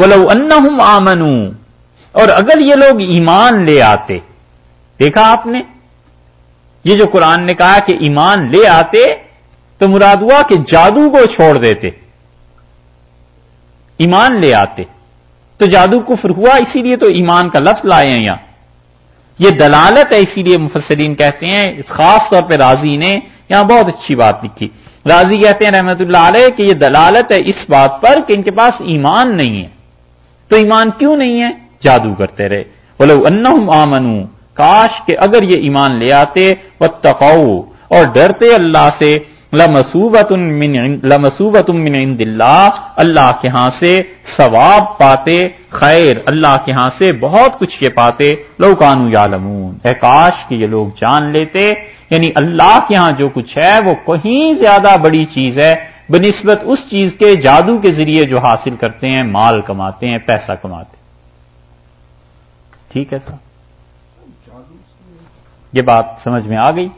ولو انہم آمنو۔ اور اگر یہ لوگ ایمان لے آتے، دیکھا آپ نے؟ یہ جو قرآن نے کہا کہ ایمان لے آتے، تو مراد ہوا کہ جادو کو چھوڑ دیتے۔ ایمان لے آتے۔ تو جادو کفر ہوا، اسی لیے تو ایمان کا لفظ لائے ہیں یہاں۔ یہ دلالت ہے، اسی لیے مفسرین کہتے ہیں، خاص طور پہ راضی نے یہاں بہت اچھی بات لکھی۔ راضی کہتے ہیں رحمت اللہ علیہ کہ یہ دلالت ہے اس بات پر کہ ان کے پاس ایمان نہیں ہے۔ تو ایمان کیوں نہیں ہے؟ جادو کرتے رہے۔ بولو ان آمنو کاش کہ اگر یہ ایمان لے آتے وہ اور ڈرتے اللہ سے لمسوبت لمسوبت من عند اللہ اللہ کے ہاں سے ثواب پاتے، خیر اللہ کے ہاں سے بہت کچھ یہ پاتے۔ لو کانو یا لمون اے کاش کہ یہ لوگ جان لیتے یعنی اللہ کے ہاں جو کچھ ہے، وہ کہیں زیادہ بڑی چیز ہے۔ بنسبت اس چیز کے جادو کے ذریعے جو حاصل کرتے ہیں، مال کماتے ہیں، پیسہ کماتے ٹھیک ہے سر؟ یہ بات سمجھ میں آ گئی؟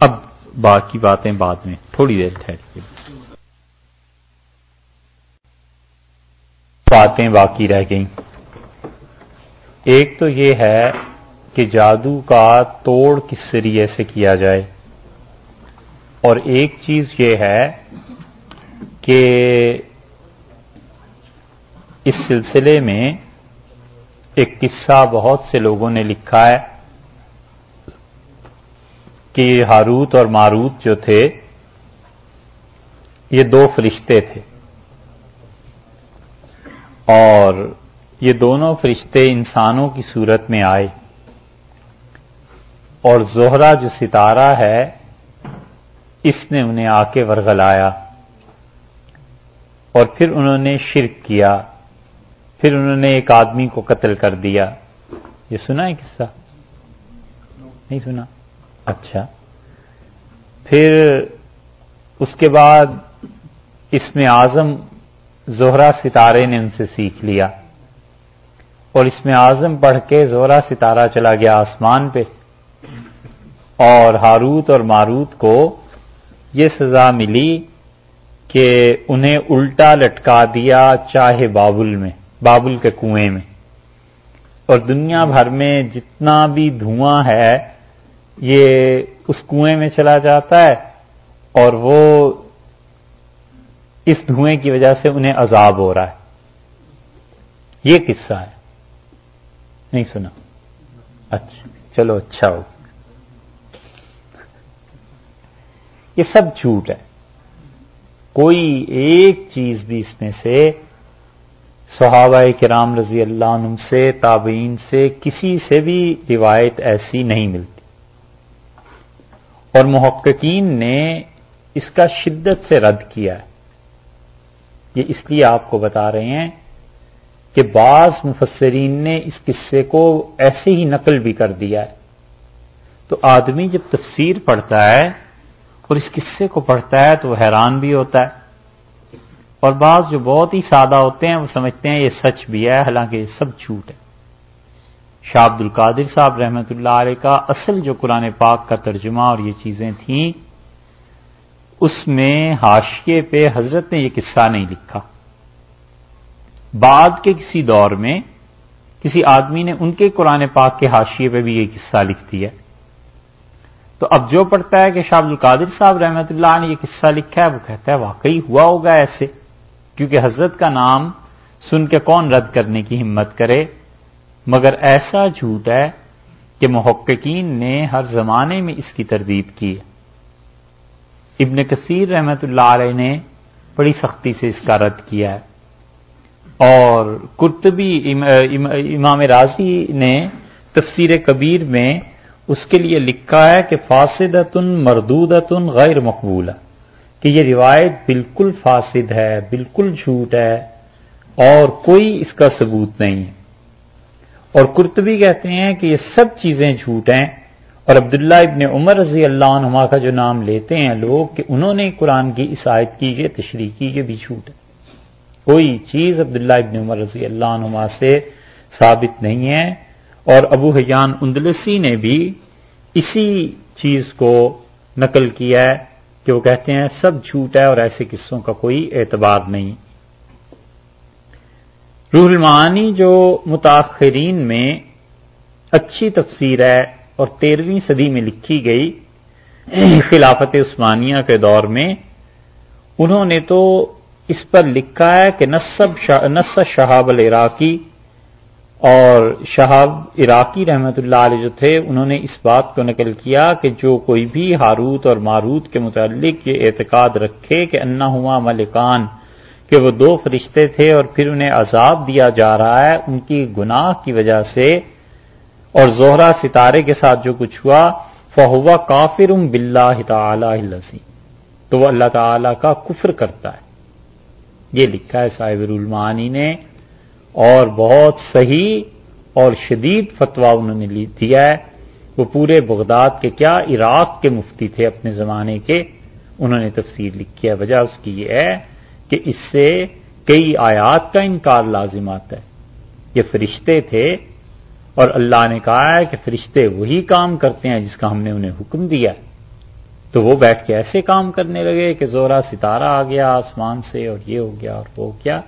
اب باقی باتیں بعد میں، تھوڑی دیر ٹھہر کے۔ باتیں باقی رہ گئیں۔ ایک تو یہ ہے کہ جادو کا توڑ کس ذریعے سے کیا جائے؟ اور ایک چیز یہ ہے کہ اس سلسلے میں ایک قصہ بہت سے لوگوں نے لکھا ہے کہ ہاروت اور ماروت جو تھے، یہ دو فرشتے تھے۔ اور یہ دونوں فرشتے انسانوں کی صورت میں آئے۔ اور زہرا جو ستارہ ہے اس نے انہیں آ کے ورگلایا اور پھر انہوں نے شرک کیا، پھر انہوں نے ایک آدمی کو قتل کر دیا۔ یہ سنا ہے قصہ؟ نہیں سنا۔ اچھا۔ پھر اس کے بعد اس میں آزم زہرا ستارے نے ان سے سیکھ لیا اور اس میں آزم پڑھ کے زہرا ستارہ چلا گیا آسمان پہ اور ہاروت اور ماروت کو یہ سزا ملی کہ انہیں الٹا لٹکا دیا چاہے بابل میں، بابل کے کنویں میں۔ اور دنیا بھر میں جتنا بھی دھواں ہے، یہ اس کنویں میں چلا جاتا ہے اور وہ اس دھوئیں کی وجہ سے انہیں عذاب ہو رہا ہے۔ یہ قصہ ہے۔ نہیں سنا۔ اچھا چلو اچھا ہو۔ یہ سب جھوٹ ہے۔ کوئی ایک چیز بھی اس میں سے صحابہ کرام رضی اللہ عنہ سے، تابعین سے، کسی سے بھی روایت ایسی نہیں ملتی۔ اور محققین نے اس کا شدت سے رد کیا ہے۔ یہ اس لیے آپ کو بتا رہے ہیں کہ بعض مفسرین نے اس قصے کو ایسے ہی نقل بھی کر دیا ہے۔ تو آدمی جب تفسیر پڑھتا ہے اور اس قصے کو پڑھتا ہے تو وہ حیران بھی ہوتا ہے۔ اور بعض جو بہت ہی سادہ ہوتے ہیں وہ سمجھتے ہیں یہ سچ بھی ہے، حالانکہ یہ سب جھوٹ ہے۔ شاہ عبد القادر صاحب رحمت اللہ علیہ کا اصل جو قرآن پاک کا ترجمہ اور یہ چیزیں تھیں، اس میں حاشیے پہ حضرت نے یہ قصہ نہیں لکھا۔ بعد کے کسی دور میں کسی آدمی نے ان کے قرآن پاک کے حاشیے پہ بھی یہ قصہ لکھ دیا۔ تو اب جو پڑھتا ہے کہ شاہ عبد القادر صاحب رحمت اللہ نے یہ قصہ لکھا ہے، وہ کہتا ہے واقعی ہوا ہوگا ایسے، کیونکہ حضرت کا نام سن کے کون رد کرنے کی ہمت کرے؟ مگر ایسا جھوٹ ہے کہ محققین نے ہر زمانے میں اس کی تردید کی ہے۔ ابن کثیر رحمت اللہ علیہ نے بڑی سختی سے اس کا رد کیا ہے۔ اور کرتبی امام راضی نے تفسیر کبیر میں اس کے لیے لکھا ہے کہ فاسدتن مردودتن غیر مقبول کہ یہ روایت بالکل فاسد ہے، بالکل جھوٹ ہے، اور کوئی اس کا ثبوت نہیں ہے۔ اور کرتبی کہتے ہیں کہ یہ سب چیزیں جھوٹ ہیں۔ اور عبداللہ ابن عمر رضی اللہ عنہ کا جو نام لیتے ہیں لوگ کہ انہوں نے قرآن کی اس کی یہ تشریح کی یہ بھی جھوٹ ہے۔ کوئی چیز عبداللہ ابن عمر رضی اللہ عنہ سے ثابت نہیں ہے۔ اور ابو حیان اندلسی نے بھی اسی چیز کو نقل کیا ہے کہ وہ کہتے ہیں سب جھوٹ ہے اور ایسے قصوں کا کوئی اعتبار نہیں۔ روح المعانی جو متاخرین میں اچھی تفسیر ہے اور تیرہویں صدی میں لکھی گئی خلافت عثمانیہ کے دور میں، انہوں نے تو اس پر لکھا ہے کہ نصب شہاب العراقی اور شہاب عراقی رحمت اللہ علیہ جو تھے، انہوں نے اس بات کو نقل کیا کہ جو کوئی بھی ہاروت اور ماروت کے متعلق یہ اعتقاد رکھے کہ انا ہوا ملکان، کہ وہ دو فرشتے تھے اور پھر انہیں عذاب دیا جا رہا ہے، ان کی گناہ کی وجہ سے۔ اور زہرا ستارے کے ساتھ جو کچھ ہوا، فہوا کافر بلّہ تعالی تو وہ اللہ تعالی کا کفر کرتا ہے۔ یہ لکھا ہے صاحب المعانی نے۔ اور بہت صحیح اور شدید فتوا انہوں نے دیا ہے۔ وہ پورے بغداد کے کیا عراق کے مفتی تھے اپنے زمانے کے؟ انہوں نے تفسیر لکھی ہے۔ وجہ اس کی یہ ہے کہ اس سے کئی آیات کا انکار لازم آتا ہے۔ یہ فرشتے تھے اور اللہ نے کہا ہے کہ فرشتے وہی کام کرتے ہیں جس کا ہم نے انہیں حکم دیا۔ تو وہ بیٹھ کے ایسے کام کرنے لگے کہ زورا ستارہ آ گیا آسمان سے اور یہ ہو گیا اور وہ کیا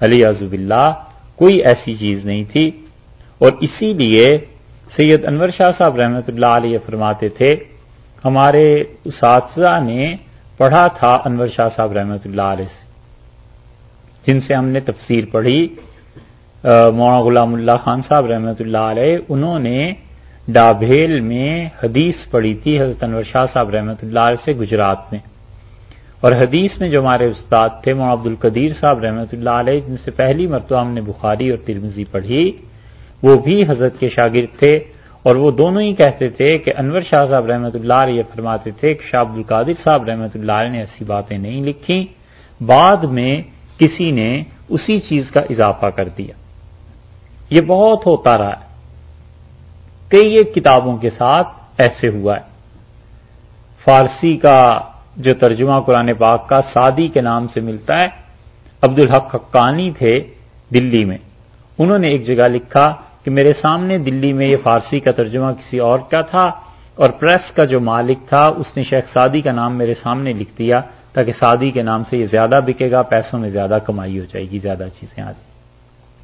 علی عزب اللہ کوئی ایسی چیز نہیں تھی۔ اور اسی لیے سید انور شاہ صاحب رحمت اللہ علیہ فرماتے تھے، ہمارے اساتذہ نے پڑھا تھا انور شاہ صاحب رحمت اللہ علیہ سے، جن سے ہم نے تفسیر پڑھی۔ مولانا غلام اللہ خان صاحب رحمۃ اللہ علیہ، انہوں نے ڈابھیل میں حدیث پڑھی تھی حضرت انور شاہ صاحب رحمۃ اللہ علیہ سے گجرات میں۔ اور حدیث میں جو ہمارے استاد تھے، مولانا عبد القدیر صاحب رحمۃ اللہ علیہ، جن سے پہلی مرتبہ ہم نے بخاری اور ترمزی پڑھی، وہ بھی حضرت کے شاگرد تھے اور وہ دونوں ہی کہتے تھے کہ انور شاہ صاحب رحمۃ اللہ علیہ فرماتے تھے کہ شاہ عبد القادر صاحب رحمۃ اللہ علیہ نے ایسی باتیں نہیں لکھی، بعد میں کسی نے اسی چیز کا اضافہ کر دیا۔ یہ بہت ہوتا رہا ہے کئی ایک کتابوں کے ساتھ ایسے ہوا ہے۔ فارسی کا جو ترجمہ قرآن پاک کا سادی کے نام سے ملتا ہے عبد الحق حقانی تھے دلی میں۔ انہوں نے ایک جگہ لکھا کہ میرے سامنے دلی میں یہ فارسی کا ترجمہ کسی اور کا تھا اور پریس کا جو مالک تھا، اس نے شیخ سادی کا نام میرے سامنے لکھ دیا تاکہ سادی کے نام سے یہ زیادہ بکے گا، پیسوں میں زیادہ کمائی ہو جائے گی، زیادہ چیزیں آ جائیں۔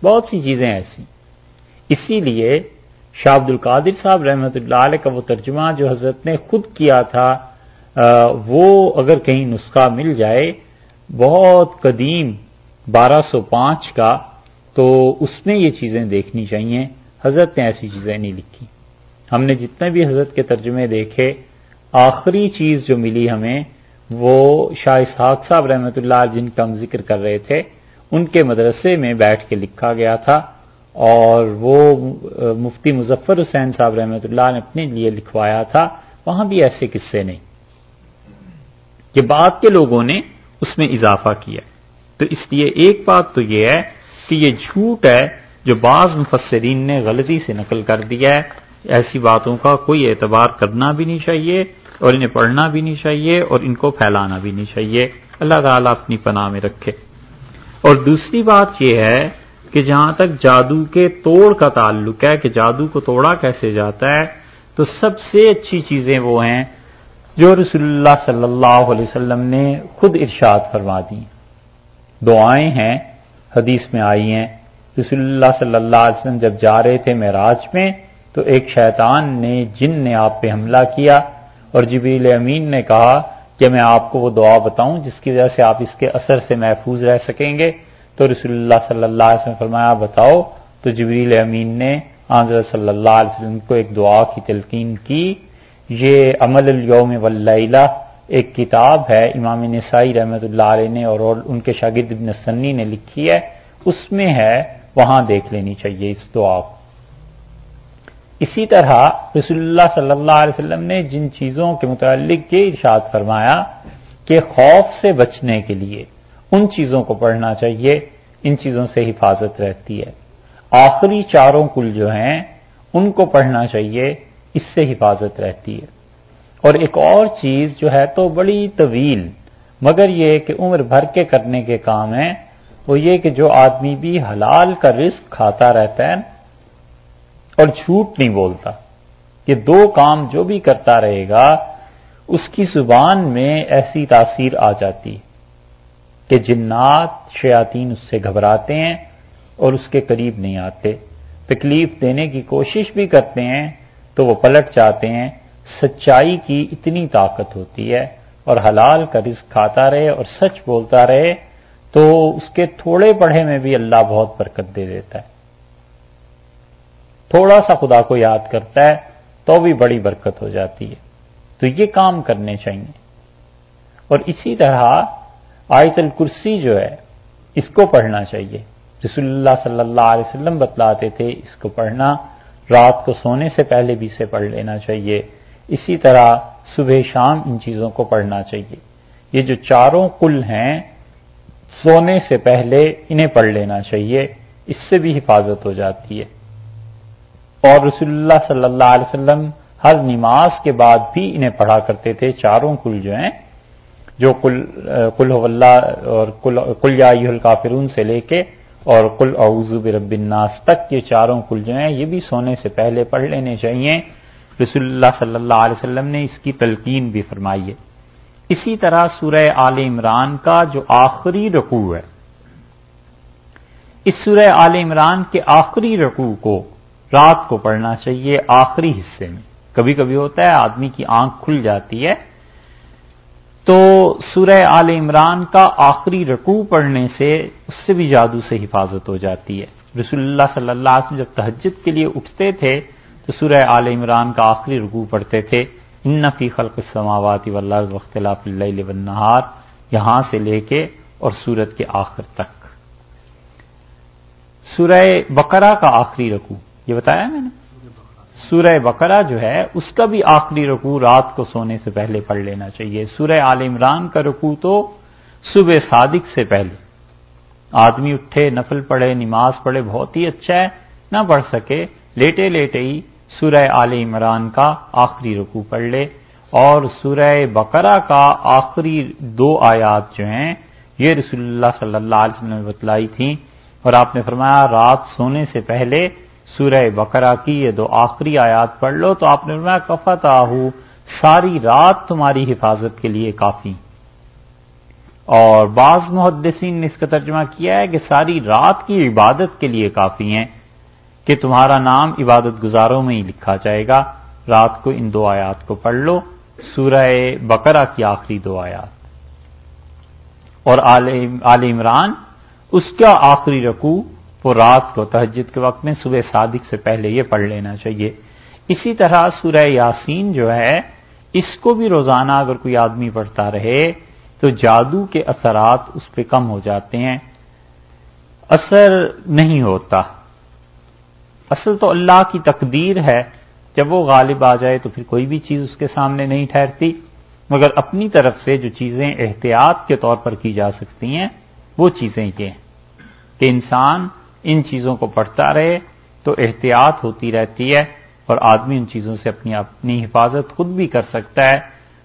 بہت سی چیزیں ایسی۔ اسی لیے شاہ عبد القادر صاحب رحمت اللہ علیہ کا وہ ترجمہ جو حضرت نے خود کیا تھا وہ اگر کہیں نسخہ مل جائے بہت قدیم بارہ سو پانچ کا، تو اس میں یہ چیزیں دیکھنی چاہیے۔ حضرت نے ایسی چیزیں نہیں لکھی۔ ہم نے جتنے بھی حضرت کے ترجمے دیکھے، آخری چیز جو ملی ہمیں، وہ شاہ اسحاق صاحب رحمۃ اللہ جن کا ہم ذکر کر رہے تھے، ان کے مدرسے میں بیٹھ کے لکھا گیا تھا۔ اور وہ مفتی مظفر حسین صاحب رحمۃ اللہ نے اپنے لیے لکھوایا تھا۔ وہاں بھی ایسے قصے نہیں۔ یہ بات کے لوگوں نے اس میں اضافہ کیا۔ تو اس لیے ایک بات تو یہ ہے کہ یہ جھوٹ ہے جو بعض مفسرین نے غلطی سے نقل کر دیا ہے۔ ایسی باتوں کا کوئی اعتبار کرنا بھی نہیں چاہیے اور انہیں پڑھنا بھی نہیں چاہیے اور ان کو پھیلانا بھی نہیں چاہیے۔ اللہ تعالیٰ اپنی پناہ میں رکھے۔ اور دوسری بات یہ ہے کہ جہاں تک جادو کے توڑ کا تعلق ہے کہ جادو کو توڑا کیسے جاتا ہے، تو سب سے اچھی چیزیں وہ ہیں جو رسول اللہ صلی اللہ علیہ وسلم نے خود ارشاد فرما دی دعائیں ہیں، حدیث میں آئی ہیں۔ رسول اللہ صلی اللہ علیہ وسلم جب جا رہے تھے معراج میں، تو ایک شیطان نے، جن نے آپ پہ حملہ کیا اور جبریل امین نے کہا کہ میں آپ کو وہ دعا بتاؤں جس کی وجہ سے آپ اس کے اثر سے محفوظ رہ سکیں گے۔ تو رسول اللہ صلی اللہ علیہ وسلم فرمایا، بتاؤ۔ تو جبریل امین نے آنظر صلی اللہ علیہ وسلم کو ایک دعا کی تلقین کی۔ یہ عمل اليوم واللیلہ ایک کتاب ہے، امام نسائی رحمت اللہ علیہ نے اور ان کے شاگرد ابن سنی نے لکھی ہے، اس میں ہے، وہاں دیکھ لینی چاہیے اس دعا کو۔ اسی طرح رسول اللہ صلی اللہ علیہ وسلم نے جن چیزوں کے متعلق یہ ارشاد فرمایا کہ خوف سے بچنے کے لیے ان چیزوں کو پڑھنا چاہیے، ان چیزوں سے حفاظت رہتی ہے۔ آخری چاروں کل جو ہیں، ان کو پڑھنا چاہیے اس سے حفاظت رہتی ہے۔ اور ایک اور چیز جو ہے تو بڑی طویل، مگر یہ کہ عمر بھر کے کرنے کے کام ہیں، وہ یہ کہ جو آدمی بھی حلال کا رزق کھاتا رہتا ہے اور جھوٹ نہیں بولتا، یہ دو کام جو بھی کرتا رہے گا، اس کی زبان میں ایسی تاثیر آ جاتی کہ جنات شیاطین اس سے گھبراتے ہیں اور اس کے قریب نہیں آتے۔ تکلیف دینے کی کوشش بھی کرتے ہیں تو وہ پلٹ جاتے ہیں۔ سچائی کی اتنی طاقت ہوتی ہے اور حلال کا رزق کھاتا رہے اور سچ بولتا رہے تو اس کے تھوڑے پڑھے میں بھی اللہ بہت برکت دے دیتا ہے۔ تھوڑا سا خدا کو یاد کرتا ہے تو بھی بڑی برکت ہو جاتی ہے۔ تو یہ کام کرنے چاہیے۔ اور اسی طرح آیت الکرسی جو ہے، اس کو پڑھنا چاہیے۔ رسول اللہ صلی اللہ علیہ وسلم بتلاتے تھے، اس کو پڑھنا۔ رات کو سونے سے پہلے بھی اسے پڑھ لینا چاہیے۔ اسی طرح صبح شام ان چیزوں کو پڑھنا چاہیے۔ یہ جو چاروں کل ہیں، سونے سے پہلے انہیں پڑھ لینا چاہیے۔ اس سے بھی حفاظت ہو جاتی ہے۔ اور رسول اللہ صلی اللہ علیہ وسلم ہر نماز کے بعد بھی انہیں پڑھا کرتے تھے۔ چاروں کل جو ہیں، جو کل اللہ اور کل یا الکافرون سے لے کے اور کل اعوذ برب الناس تک یہ چاروں کل جو ہیں یہ بھی سونے سے پہلے پڑھ لینے چاہیے۔ رسول اللہ صلی اللہ علیہ وسلم نے اس کی تلقین بھی فرمائی ہے۔ اسی طرح سورہ آل عمران کا جو آخری رقوع ہے، اس سورہ آل عمران کے آخری رقوع کو، رات کو پڑھنا چاہیے آخری حصے میں۔ کبھی کبھی ہوتا ہے آدمی کی آنکھ کھل جاتی ہے تو سورہ آل عمران کا آخری رقوع پڑھنے سے اس سے بھی جادو سے حفاظت ہو جاتی ہے۔ رسول اللہ صلی اللہ علیہ وسلم جب تہجد کے لیے اٹھتے تھے تو سورہ آل عمران کا آخری رکوع پڑھتے تھے۔ ان فی خلق السماوات والارض واختلاف اللیل والنہار یہاں سے لے کے اور سورت کے آخر تک۔ سورہ بقرہ کا آخری رکوع، یہ بتایا میں نے؟ سورہ بقرہ جو ہے، اس کا بھی آخری رکوع رات کو سونے سے پہلے پڑھ لینا چاہیے۔ سورہ آل عمران کا رکوع تو صبح صادق سے پہلے۔ آدمی اٹھے، نفل پڑھے، نماز پڑھے، بہت ہی اچھا ہے، نہ پڑھ سکے۔ لیٹے لیٹے ہی سورہ آل عمران کا آخری رکوع پڑھ لے۔ اور سورہ بقرہ کا آخری دو آیات جو ہیں، یہ رسول اللہ صلی اللہ علیہ وسلم نے بتلائی تھیں۔ اور آپ نے فرمایا، رات سونے سے پہلے سورہ بقرہ کی یہ دو آخری آیات پڑھ لو تو آپ نے فرمایا کفت آہو ساری رات تمہاری حفاظت کے لیے کافی۔ اور بعض محدثین نے اس کا ترجمہ کیا ہے کہ ساری رات کی عبادت کے لیے کافی ہیں، کہ تمہارا نام عبادت گزاروں میں ہی لکھا جائے گا۔ رات کو ان دو آیات کو پڑھ لو، سورہ بقرہ کی آخری دو آیات۔ اور آل عمران، اس کا آخری رکوع وہ رات کو تہجد کے وقت میں صبح صادق سے پہلے یہ پڑھ لینا چاہیے۔ اسی طرح سورہ یاسین جو ہے، اس کو بھی روزانہ اگر کوئی آدمی پڑھتا رہے، تو جادو کے اثرات اس پہ کم ہو جاتے ہیں۔ اثر نہیں ہوتا۔ اصل تو اللہ کی تقدیر ہے۔ جب وہ غالب آ جائے تو پھر کوئی بھی چیز اس کے سامنے نہیں ٹھہرتی۔ مگر اپنی طرف سے جو چیزیں احتیاط کے طور پر کی جا سکتی ہیں، وہ چیزیں یہ ہیں کہ انسان ان چیزوں کو پڑھتا رہے تو احتیاط ہوتی رہتی ہے اور آدمی ان چیزوں سے اپنی اپنی حفاظت خود بھی کر سکتا ہے۔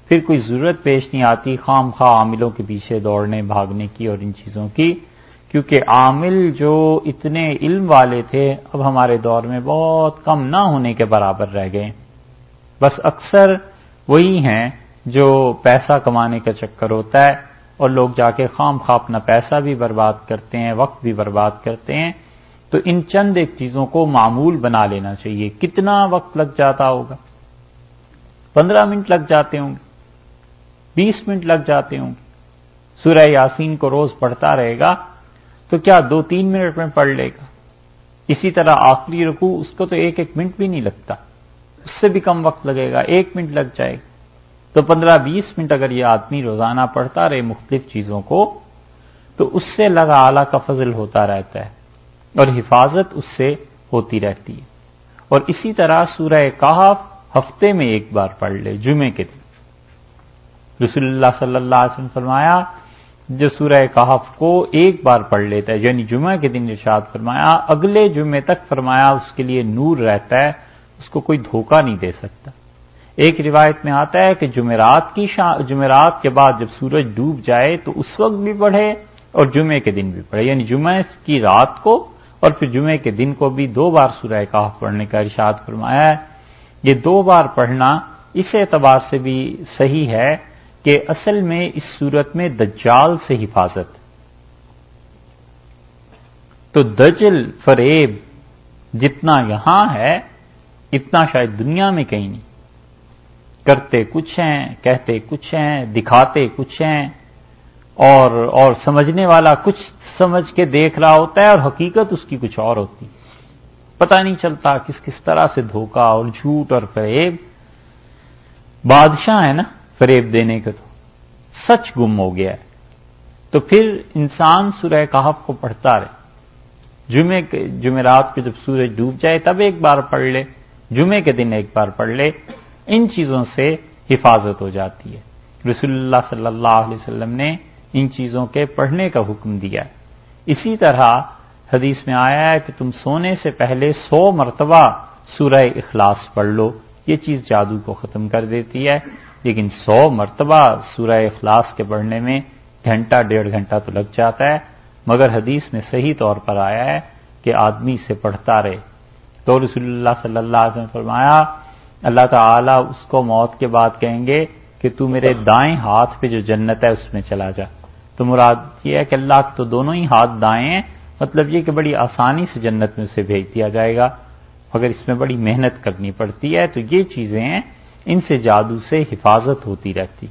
پھر کوئی ضرورت پیش نہیں آتی خام خواہ عاملوں کے پیچھے دوڑنے، بھاگنے کی اور ان چیزوں کی۔ کیونکہ عامل جو اتنے علم والے تھے، اب ہمارے دور میں بہت کم نہ ہونے کے برابر رہ گئے۔ بس اکثر وہی ہیں جو پیسہ کمانے کا چکر ہوتا ہے اور لوگ جا کے خام خواہ اپنا پیسہ بھی برباد کرتے ہیں، وقت بھی برباد کرتے ہیں۔ تو ان چند ایک چیزوں کو معمول بنا لینا چاہیے۔ کتنا وقت لگ جاتا ہوگا؟ پندرہ منٹ لگ جاتے ہوں گے۔ بیس منٹ لگ جاتے ہوں گے۔ سورہ یاسین کو روز پڑھتا رہے گا تو کیا دو تین منٹ میں پڑھ لے گا؟ اسی طرح آخری رکو اس کو تو ایک ایک منٹ بھی نہیں لگتا۔ اس سے بھی کم وقت لگے گا۔ ایک منٹ لگ جائے گا۔ تو پندرہ بیس منٹ اگر یہ آدمی روزانہ پڑھتا رہے مختلف چیزوں کو، تو اس سے لگا آلہ کا فضل ہوتا رہتا ہے۔ اور حفاظت اس سے ہوتی رہتی ہے۔ اور اسی طرح سورہ کہف ہفتے میں ایک بار پڑھ لے، جمعے کے دن۔ رسول اللہ صلی اللہ علیہ وسلم فرمایا، جو سورہ کہف کو ایک بار پڑھ لیتا ہے یعنی جمعہ کے دن ارشاد فرمایا، اگلے جمعے تک فرمایا اس کے لیے نور رہتا ہے، اس کو کوئی دھوکہ نہیں دے سکتا۔ ایک روایت میں آتا ہے کہ جمعرات کی جمعرات کے بعد جب سورج ڈوب جائے تو اس وقت بھی پڑھے اور جمعے کے دن بھی پڑھے۔ یعنی جمعہ کی رات کو اور پھر جمعے کے دن کو بھی دو بار سورہ کہف پڑھنے کا ارشاد فرمایا ہے۔ یہ دو بار پڑھنا اس اعتبار سے بھی صحیح ہے کہ اصل میں اس صورت میں دجال سے حفاظت۔ تو دجل فریب جتنا یہاں ہے، اتنا شاید دنیا میں کہیں نہیں۔ کرتے کچھ ہیں، کہتے کچھ ہیں، دکھاتے کچھ ہیں۔ اور اور سمجھنے والا کچھ سمجھ کے دیکھ رہا ہوتا ہے اور حقیقت اس کی کچھ اور ہوتی پتہ نہیں چلتا کس کس طرح سے دھوکہ اور جھوٹ اور فریب۔ بادشاہ ہے نا فریب دینے کا تو۔ سچ گم ہو گیا ہے۔ تو پھر انسان سورہ کہف کو پڑھتا رہے۔ جمعے کے جمعرات پہ جب سورج ڈوب جائے تب ایک بار پڑھ لے۔ جمعے کے دن ایک بار پڑھ لے۔ ان چیزوں سے حفاظت ہو جاتی ہے۔ رسول اللہ صلی اللہ علیہ وسلم نے ان چیزوں کے پڑھنے کا حکم دیا ہے۔ اسی طرح حدیث میں آیا ہے کہ تم سونے سے پہلے سو مرتبہ سورہ اخلاص پڑھ لو۔ یہ چیز جادو کو ختم کر دیتی ہے۔ لیکن سو مرتبہ سورہ اخلاص کے پڑھنے میں گھنٹہ، ڈیڑھ گھنٹہ تو لگ جاتا ہے۔ مگر حدیث میں صحیح طور پر آیا ہے کہ آدمی اسے پڑھتا رہے۔ تو رسول اللہ صلی اللہ علیہ وسلم فرمایا، اللہ تعالی اس کو موت کے بعد کہیں گے کہ تو میرے دائیں ہاتھ پہ جو جنت ہے اس میں چلا جا۔ تو مراد یہ ہے کہ اللہ کے تو دونوں ہی ہاتھ دائیں ہیں۔ مطلب یہ کہ بڑی آسانی سے جنت میں اسے بھیج دیا جائے گا۔ مگر اس میں بڑی محنت کرنی پڑتی ہے۔ تو یہ چیزیں ہیں، ان سے جادو سے حفاظت ہوتی رہتی۔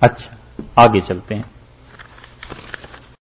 اچھا آگے چلتے ہیں۔